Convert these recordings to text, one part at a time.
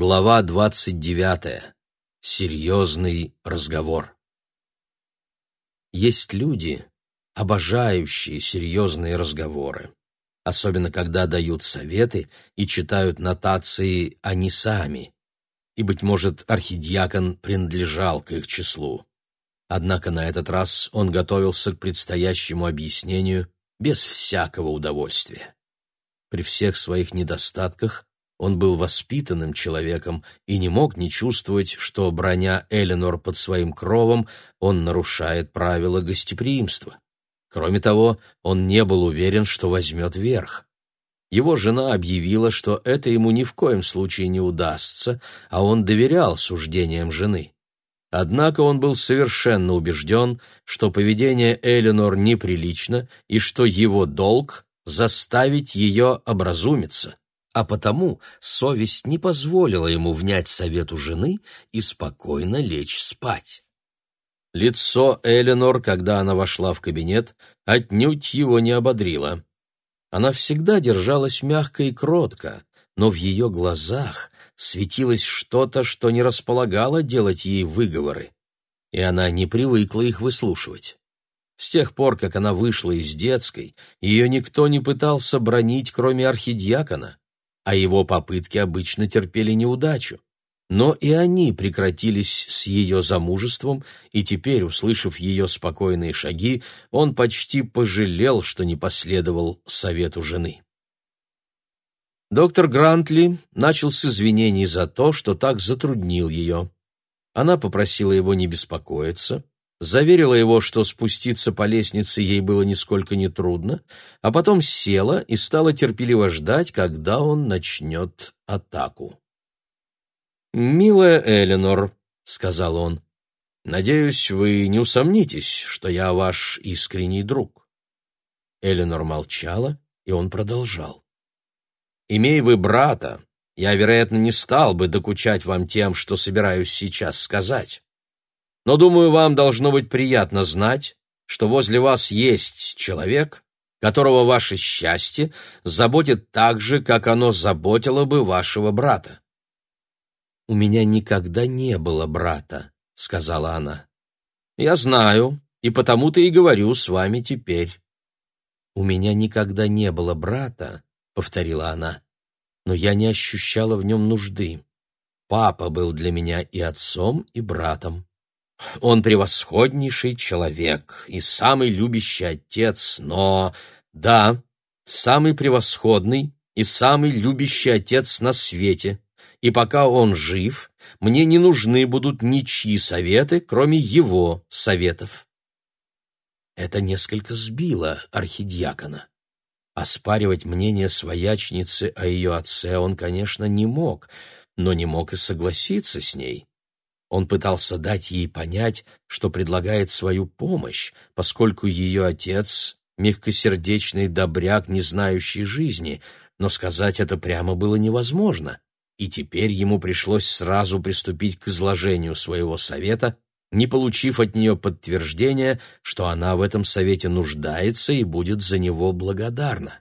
Глава двадцать девятая. Серьезный разговор. Есть люди, обожающие серьезные разговоры, особенно когда дают советы и читают нотации они сами, и, быть может, архидиакон принадлежал к их числу. Однако на этот раз он готовился к предстоящему объяснению без всякого удовольствия. При всех своих недостатках он был воспитанным человеком и не мог не чувствовать, что, броня Эленор под своим кровом, он нарушает правила гостеприимства. Кроме того, он не был уверен, что возьмет верх. Его жена объявила, что это ему ни в коем случае не удастся, а он доверял суждениям жены. Однако он был совершенно убежден, что поведение Эленор неприлично и что его долг — заставить ее образумиться а потому совесть не позволила ему внять совету жены и спокойно лечь спать. Лицо Эленор, когда она вошла в кабинет, отнюдь его не ободрило. Она всегда держалась мягко и кротко, но в ее глазах светилось что-то, что не располагало делать ей выговоры, и она не привыкла их выслушивать. С тех пор, как она вышла из детской, ее никто не пытался бронить, кроме архидиакона а его попытки обычно терпели неудачу. Но и они прекратились с ее замужеством, и теперь, услышав ее спокойные шаги, он почти пожалел, что не последовал совету жены. Доктор Грантли начал с извинений за то, что так затруднил ее. Она попросила его не беспокоиться, заверила его, что спуститься по лестнице ей было нисколько не трудно, а потом села и стала терпеливо ждать, когда он начнет атаку. «Милая Эленор», — сказал он, — «надеюсь, вы не усомнитесь, что я ваш искренний друг». Эленор молчала, и он продолжал. «Имея вы брата, я, вероятно, не стал бы докучать вам тем, что собираюсь сейчас сказать. Но, думаю, вам должно быть приятно знать, что возле вас есть человек, которого ваше счастье заботит так же, как оно заботило бы вашего брата. «У меня никогда не было брата», — сказала она. «Я знаю, и потому-то и говорю с вами теперь». «У меня никогда не было брата», — повторила она, — «но я не ощущала в нем нужды. Папа был для меня и отцом, и братом. Он превосходнейший человек и самый любящий отец, но... Да, самый превосходный и самый любящий отец на свете. И пока он жив, мне не нужны будут ничьи советы, кроме его советов. Это несколько сбило архидиакона. Оспаривать мнение своячницы о ее отце он, конечно, не мог, но не мог и согласиться с ней. Он пытался дать ей понять, что предлагает свою помощь, поскольку ее отец — мягкосердечный добряк, не знающий жизни, но сказать это прямо было невозможно, и теперь ему пришлось сразу приступить к изложению своего совета, не получив от нее подтверждения, что она в этом совете нуждается и будет за него благодарна.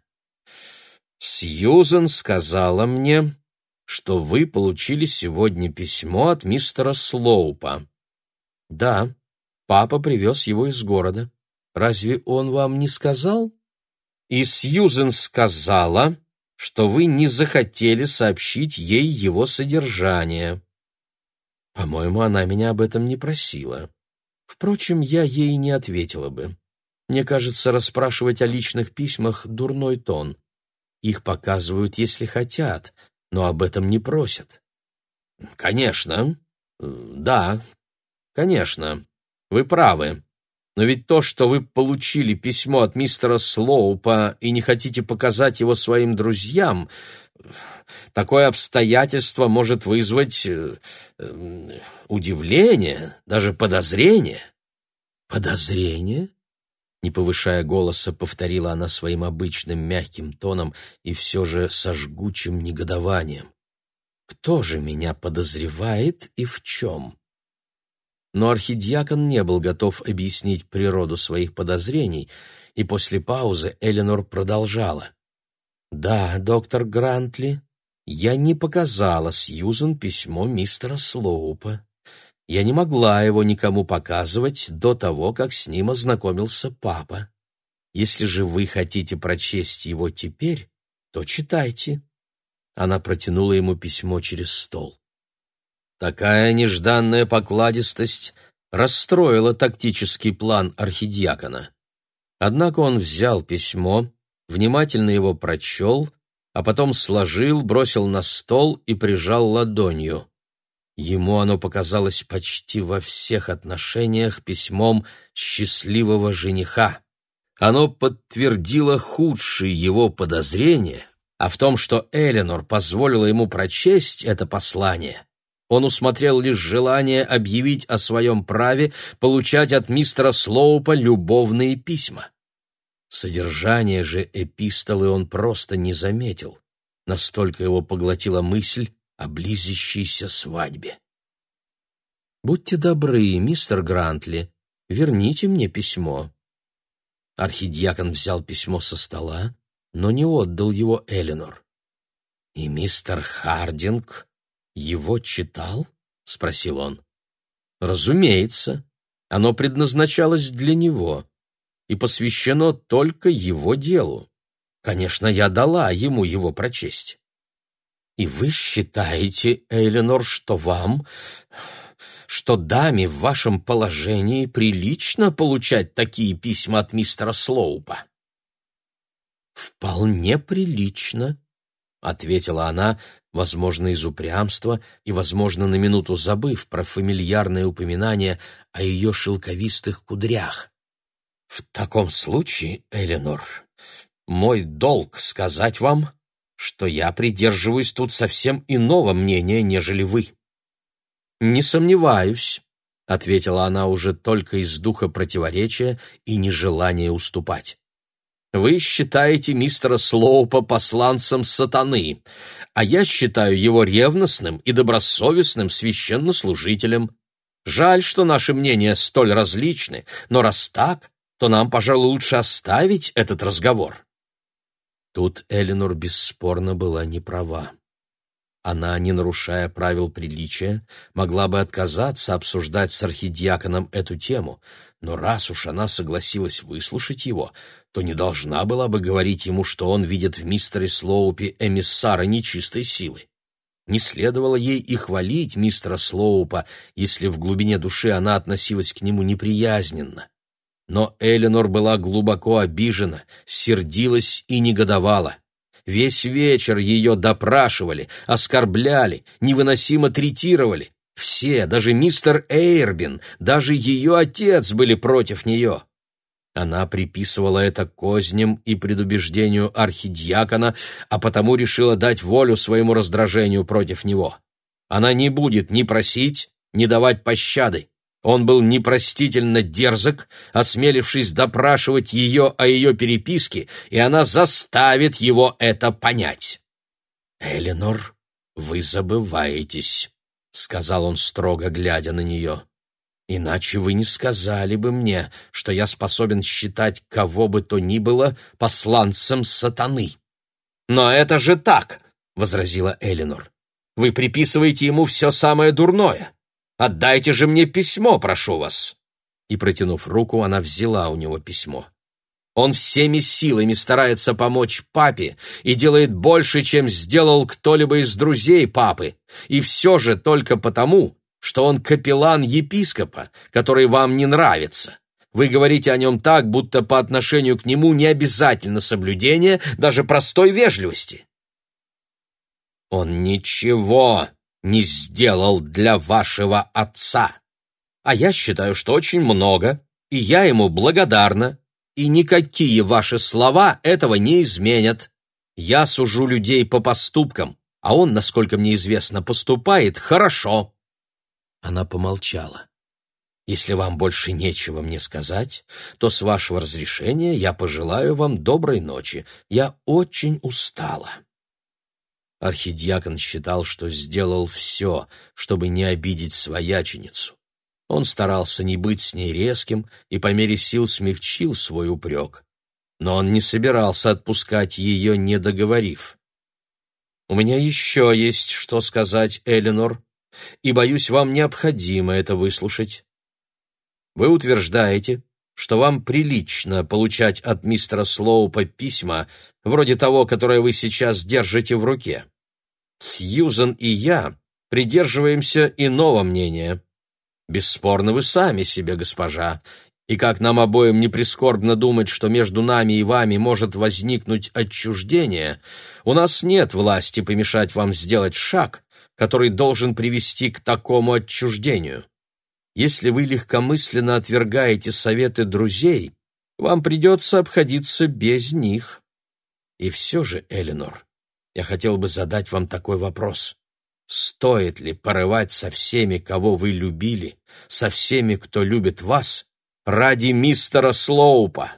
«Сьюзен сказала мне, что вы получили сегодня письмо от мистера Слоупа. Да, папа привез его из города. Разве он вам не сказал? И Сьюзен сказала, что вы не захотели сообщить ей его содержание. По-моему, она меня об этом не просила. Впрочем, я ей не ответила бы. Мне кажется, расспрашивать о личных письмах — дурной тон. Их показывают, если хотят, но об этом не просят. Конечно. Да, конечно. Вы правы. Но ведь то, что вы получили письмо от мистера Слоупа и не хотите показать его своим друзьям, такое обстоятельство может вызвать э, э, удивление, даже подозрение. Подозрение? Не повышая голоса, повторила она своим обычным мягким тоном и все же со жгучим негодованием. «Кто же меня подозревает и в чем?» Но архидиакон не был готов объяснить природу своих подозрений, и после паузы Эленор продолжала. «Да, доктор Грантли, я не показала Сьюзен письмо мистера Слоупа. Я не могла его никому показывать до того, как с ним ознакомился папа. Если же вы хотите прочесть его теперь, то читайте. Она протянула ему письмо через стол. Такая нежданная покладистость расстроила тактический план архидиакона. Однако он взял письмо, внимательно его прочел, а потом сложил, бросил на стол и прижал ладонью. Ему оно показалось почти во всех отношениях письмом счастливого жениха. Оно подтвердило худшие его подозрения, а в том, что Эленор позволила ему прочесть это послание, он усмотрел лишь желание объявить о своем праве получать от мистера Слоупа любовные письма. Содержание же эпистолы он просто не заметил. Настолько его поглотила мысль о близящейся свадьбе. «Будьте добры, мистер Грантли, верните мне письмо». Архидиакон взял письмо со стола, но не отдал его Эленор. «И мистер Хардинг его читал?» — спросил он. «Разумеется, оно предназначалось для него и посвящено только его делу. Конечно, я дала ему его прочесть. И вы считаете, Эленор, что вам, что даме в вашем положении прилично получать такие письма от мистера Слоупа? Вполне прилично, ответила она, возможно, из упрямства и, возможно, на минуту забыв про фамильярное упоминание о ее шелковистых кудрях. В таком случае, Эленор, мой долг сказать вам, что я придерживаюсь тут совсем иного мнения, нежели вы. Не сомневаюсь, ответила она уже только из духа противоречия и нежелания уступать. Вы считаете мистера Слоупа посланцем сатаны, а я считаю его ревностным и добросовестным священнослужителем. Жаль, что наши мнения столь различны, но раз так, то нам, пожалуй, лучше оставить этот разговор». Тут Эленор бесспорно была не права. Она, не нарушая правил приличия, могла бы отказаться обсуждать с архидиаконом эту тему, но раз уж она согласилась выслушать его, то не должна была бы говорить ему, что он видит в мистере Слоупе эмиссара нечистой силы. Не следовало ей и хвалить мистера Слоупа, если в глубине души она относилась к нему неприязненно. Но Эленор была глубоко обижена, сердилась и негодовала. Весь вечер ее допрашивали, оскорбляли, невыносимо третировали. Все, даже мистер Эйрбин, даже ее отец были против нее. Она приписывала это козням и предубеждению архидиакона, а потому решила дать волю своему раздражению против него. Она не будет ни просить, ни давать пощады. Он был непростительно дерзок, осмелившись допрашивать ее о ее переписке, и она заставит его это понять. «Эленор, вы забываетесь», — сказал он строго, глядя на нее. «Иначе вы не сказали бы мне, что я способен считать кого бы то ни было посланцем сатаны». «Но это же так», — возразила Эленор. «Вы приписываете ему все самое дурное». Отдайте же мне письмо, прошу вас!» И, протянув руку, она взяла у него письмо. Он всеми силами старается помочь папе и делает больше, чем сделал кто-либо из друзей папы, и все же только потому, что он капеллан епископа, который вам не нравится. Вы говорите о нем так, будто по отношению к нему не обязательно соблюдение даже простой вежливости. Он ничего не сделал для вашего отца. А я считаю, что очень много, и я ему благодарна, и никакие ваши слова этого не изменят. Я сужу людей по поступкам, а он, насколько мне известно, поступает хорошо». Она помолчала. «Если вам больше нечего мне сказать, то, с вашего разрешения, я пожелаю вам доброй ночи. Я очень устала». Архидиакон считал, что сделал все, чтобы не обидеть свояченицу. Он старался не быть с ней резким и по мере сил смягчил свой упрек. Но он не собирался отпускать ее, не договорив. У меня еще есть что сказать, Эленор, и, боюсь, вам необходимо это выслушать. Вы утверждаете, что вам прилично получать от мистера Слоупа письма, вроде того, которое вы сейчас держите в руке. Сьюзен и я придерживаемся иного мнения. Бесспорно, вы сами себе госпожа, и как нам обоим не прискорбно думать, что между нами и вами может возникнуть отчуждение, у нас нет власти помешать вам сделать шаг, который должен привести к такому отчуждению. Если вы легкомысленно отвергаете советы друзей, вам придется обходиться без них. И все же, Эленор, я хотел бы задать вам такой вопрос. Стоит ли порывать со всеми, кого вы любили, со всеми, кто любит вас, ради мистера Слоупа.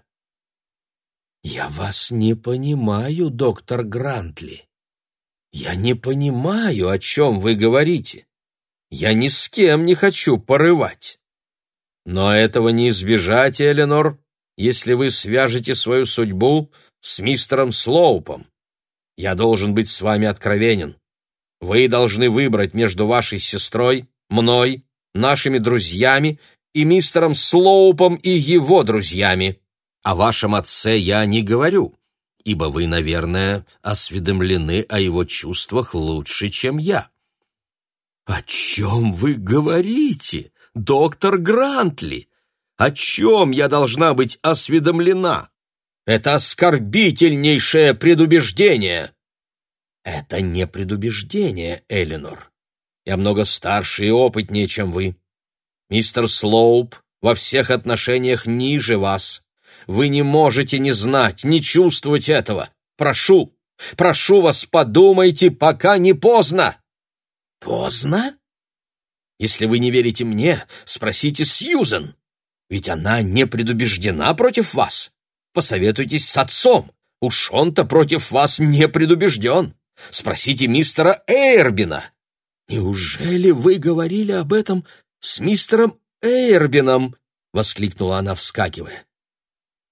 Я вас не понимаю, доктор Грантли. Я не понимаю, о чем вы говорите. Я ни с кем не хочу порывать. Но этого не избежать, Эленор, если вы свяжете свою судьбу с мистером Слоупом. Я должен быть с вами откровенен. Вы должны выбрать между вашей сестрой, мной, нашими друзьями и мистером Слоупом и его друзьями. О вашем отце я не говорю, ибо вы, наверное, осведомлены о его чувствах лучше, чем я. О чем вы говорите, доктор Грантли? О чем я должна быть осведомлена? Это оскорбительнейшее предубеждение. Это не предубеждение, Эленор. Я много старше и опытнее, чем вы. Мистер Слоуп во всех отношениях ниже вас. Вы не можете не знать, не чувствовать этого. Прошу, прошу вас, подумайте, пока не поздно. Поздно? Если вы не верите мне, спросите Сьюзен. Ведь она не предубеждена против вас. Посоветуйтесь с отцом. Уж он-то против вас не предубежден. Спросите мистера Эйрбина. Неужели вы говорили об этом с мистером Эйрбином!» — воскликнула она, вскакивая.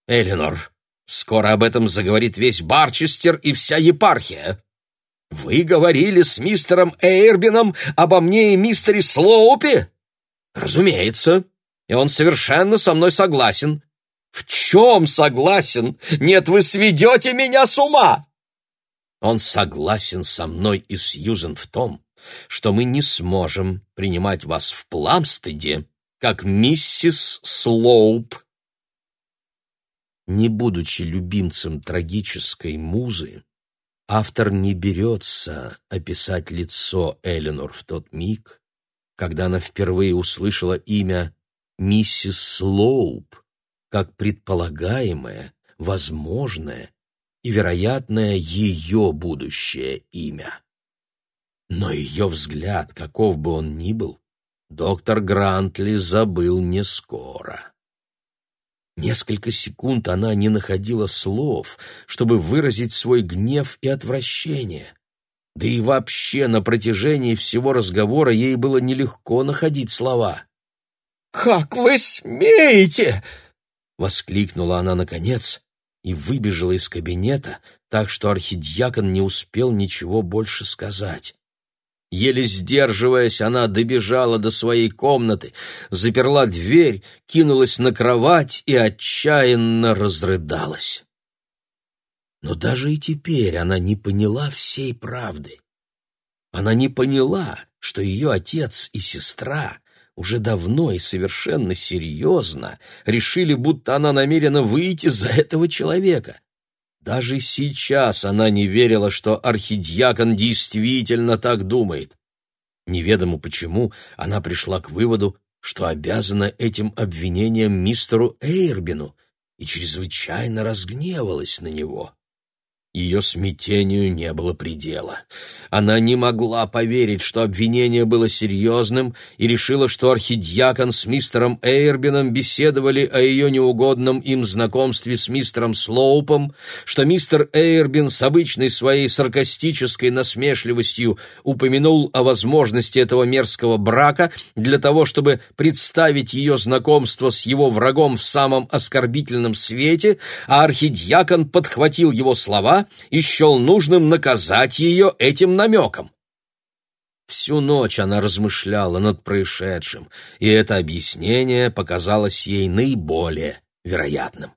«Эленор, скоро об этом заговорит весь Барчестер и вся епархия. Вы говорили с мистером Эйрбином обо мне и мистере Слоупе?» «Разумеется, и он совершенно со мной согласен». «В чем согласен? Нет, вы сведете меня с ума!» «Он согласен со мной и Сьюзен в том, что мы не сможем принимать вас в Пламстеде, как миссис Слоуп. Не будучи любимцем трагической музы, автор не берется описать лицо Эленор в тот миг, когда она впервые услышала имя миссис Слоуп как предполагаемое, возможное и вероятное ее будущее имя. Но ее взгляд, каков бы он ни был, доктор Грантли забыл не скоро. Несколько секунд она не находила слов, чтобы выразить свой гнев и отвращение. Да и вообще на протяжении всего разговора ей было нелегко находить слова. «Как вы смеете!» — воскликнула она наконец и выбежала из кабинета, так что архидьякон не успел ничего больше сказать. Еле сдерживаясь, она добежала до своей комнаты, заперла дверь, кинулась на кровать и отчаянно разрыдалась. Но даже и теперь она не поняла всей правды. Она не поняла, что ее отец и сестра уже давно и совершенно серьезно решили, будто она намерена выйти за этого человека — даже сейчас она не верила, что архидиакон действительно так думает. Неведомо почему она пришла к выводу, что обязана этим обвинением мистеру Эйрбину и чрезвычайно разгневалась на него. Ее смятению не было предела. Она не могла поверить, что обвинение было серьезным, и решила, что архидьякон с мистером Эйрбином беседовали о ее неугодном им знакомстве с мистером Слоупом, что мистер Эйрбин с обычной своей саркастической насмешливостью упомянул о возможности этого мерзкого брака для того, чтобы представить ее знакомство с его врагом в самом оскорбительном свете, а архидьякон подхватил его слова себя и счел нужным наказать ее этим намеком. Всю ночь она размышляла над происшедшим, и это объяснение показалось ей наиболее вероятным.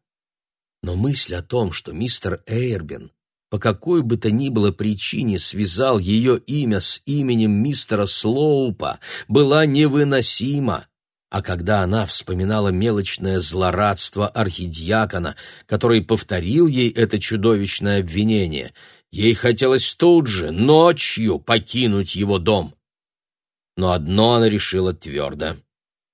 Но мысль о том, что мистер Эйрбин по какой бы то ни было причине связал ее имя с именем мистера Слоупа, была невыносима. А когда она вспоминала мелочное злорадство архидиакона, который повторил ей это чудовищное обвинение, ей хотелось тут же, ночью, покинуть его дом. Но одно она решила твердо —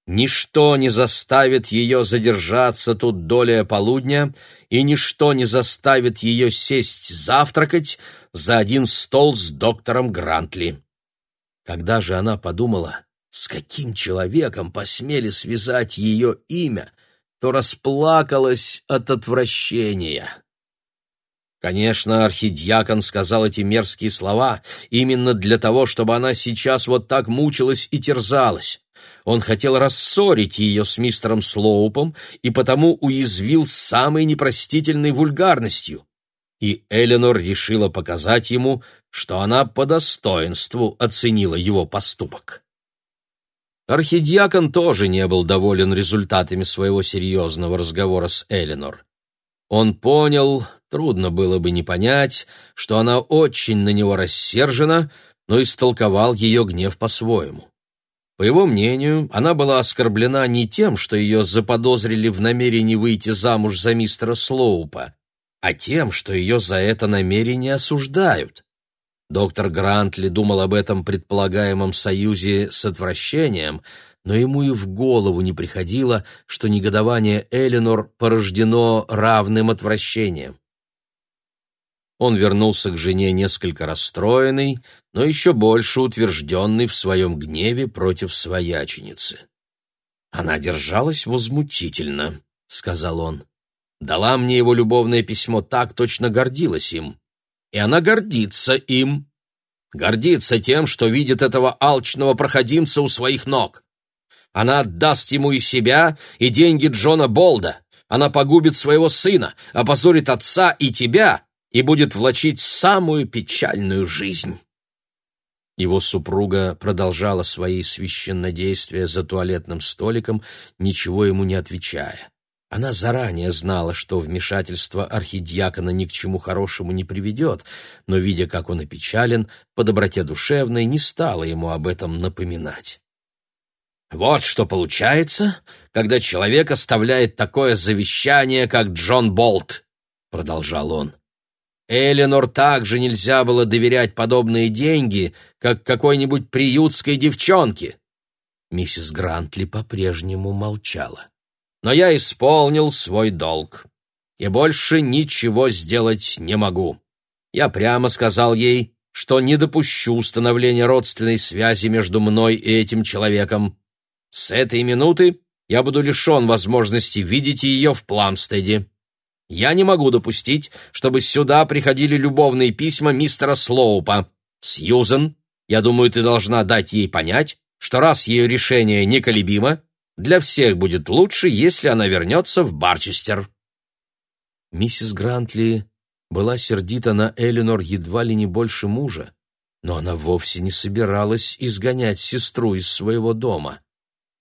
Ничто не заставит ее задержаться тут доля полудня, и ничто не заставит ее сесть завтракать за один стол с доктором Грантли. Когда же она подумала, с каким человеком посмели связать ее имя, то расплакалась от отвращения. Конечно, архидиакон сказал эти мерзкие слова именно для того, чтобы она сейчас вот так мучилась и терзалась. Он хотел рассорить ее с мистером Слоупом и потому уязвил самой непростительной вульгарностью. И Эленор решила показать ему, что она по достоинству оценила его поступок. Архидиакон тоже не был доволен результатами своего серьезного разговора с Эленор. Он понял, трудно было бы не понять, что она очень на него рассержена, но истолковал ее гнев по-своему. По его мнению, она была оскорблена не тем, что ее заподозрили в намерении выйти замуж за мистера Слоупа, а тем, что ее за это намерение осуждают. Доктор Грантли думал об этом предполагаемом союзе с отвращением, но ему и в голову не приходило, что негодование Эленор порождено равным отвращением. Он вернулся к жене несколько расстроенный, но еще больше утвержденный в своем гневе против свояченицы. «Она держалась возмутительно», — сказал он. «Дала мне его любовное письмо так, точно гордилась им. И она гордится им. Гордится тем, что видит этого алчного проходимца у своих ног. Она отдаст ему и себя, и деньги Джона Болда. Она погубит своего сына, опозорит отца и тебя, и будет влачить самую печальную жизнь. Его супруга продолжала свои священнодействия за туалетным столиком, ничего ему не отвечая. Она заранее знала, что вмешательство архидиакона ни к чему хорошему не приведет, но, видя, как он опечален, по доброте душевной не стала ему об этом напоминать. «Вот что получается, когда человек оставляет такое завещание, как Джон Болт», — продолжал он. Эленор также нельзя было доверять подобные деньги, как какой-нибудь приютской девчонке. Миссис Грантли по-прежнему молчала. Но я исполнил свой долг. И больше ничего сделать не могу. Я прямо сказал ей, что не допущу установления родственной связи между мной и этим человеком. С этой минуты я буду лишен возможности видеть ее в Пламстеде. Я не могу допустить, чтобы сюда приходили любовные письма мистера Слоупа. Сьюзен, я думаю, ты должна дать ей понять, что раз ее решение неколебимо, для всех будет лучше, если она вернется в Барчестер». Миссис Грантли была сердита на Эленор едва ли не больше мужа, но она вовсе не собиралась изгонять сестру из своего дома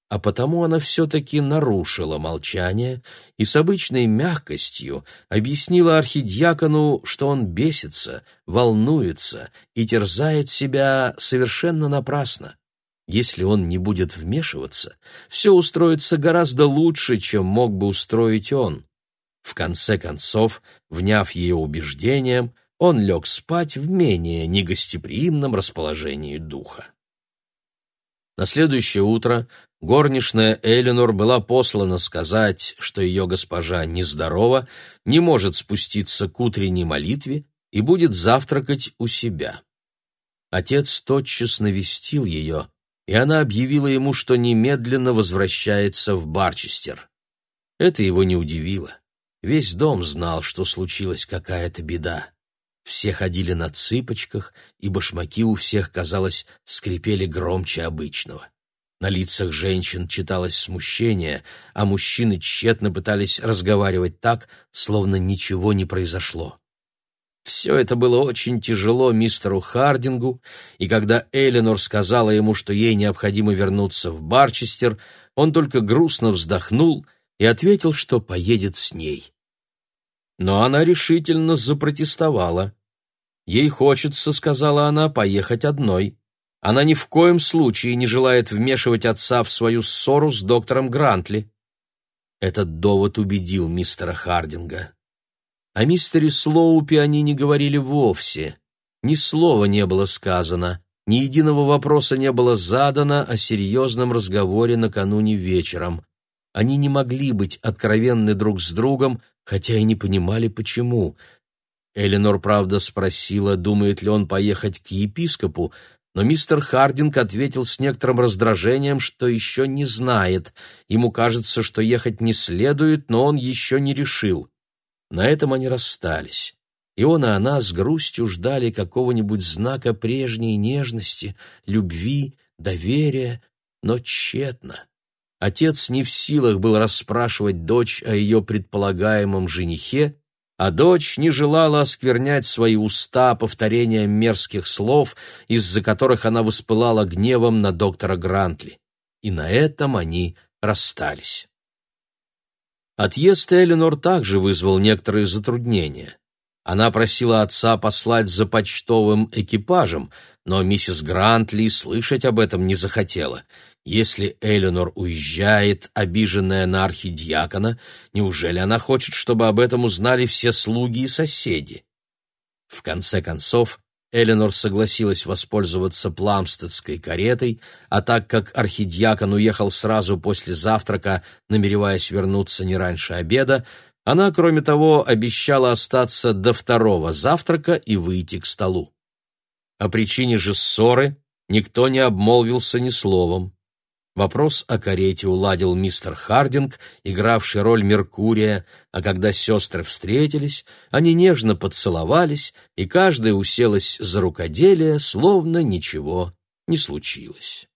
а потому она все-таки нарушила молчание и с обычной мягкостью объяснила архидиакону, что он бесится, волнуется и терзает себя совершенно напрасно. Если он не будет вмешиваться, все устроится гораздо лучше, чем мог бы устроить он. В конце концов, вняв ее убеждением, он лег спать в менее негостеприимном расположении духа. На следующее утро горничная Эленор была послана сказать, что ее госпожа нездорова, не может спуститься к утренней молитве и будет завтракать у себя. Отец тотчас навестил ее, и она объявила ему, что немедленно возвращается в Барчестер. Это его не удивило. Весь дом знал, что случилась какая-то беда. Все ходили на цыпочках, и башмаки у всех, казалось, скрипели громче обычного. На лицах женщин читалось смущение, а мужчины тщетно пытались разговаривать так, словно ничего не произошло. Все это было очень тяжело мистеру Хардингу, и когда Эленор сказала ему, что ей необходимо вернуться в Барчестер, он только грустно вздохнул и ответил, что поедет с ней. Но она решительно запротестовала. «Ей хочется, — сказала она, — поехать одной. Она ни в коем случае не желает вмешивать отца в свою ссору с доктором Грантли». Этот довод убедил мистера Хардинга. О мистере Слоупе они не говорили вовсе. Ни слова не было сказано, ни единого вопроса не было задано о серьезном разговоре накануне вечером. Они не могли быть откровенны друг с другом, хотя и не понимали, почему. Эленор, правда, спросила, думает ли он поехать к епископу, но мистер Хардинг ответил с некоторым раздражением, что еще не знает. Ему кажется, что ехать не следует, но он еще не решил. На этом они расстались. И он и она с грустью ждали какого-нибудь знака прежней нежности, любви, доверия, но тщетно. Отец не в силах был расспрашивать дочь о ее предполагаемом женихе, а дочь не желала осквернять свои уста повторением мерзких слов, из-за которых она воспылала гневом на доктора Грантли. И на этом они расстались. Отъезд Эленор также вызвал некоторые затруднения. Она просила отца послать за почтовым экипажем, но миссис Грантли слышать об этом не захотела. Если Эленор уезжает, обиженная на архидиакона, неужели она хочет, чтобы об этом узнали все слуги и соседи? В конце концов, Эленор согласилась воспользоваться пламстедской каретой, а так как архидиакон уехал сразу после завтрака, намереваясь вернуться не раньше обеда, она, кроме того, обещала остаться до второго завтрака и выйти к столу. О причине же ссоры никто не обмолвился ни словом. Вопрос о карете уладил мистер Хардинг, игравший роль Меркурия, а когда сестры встретились, они нежно поцеловались, и каждая уселась за рукоделие, словно ничего не случилось.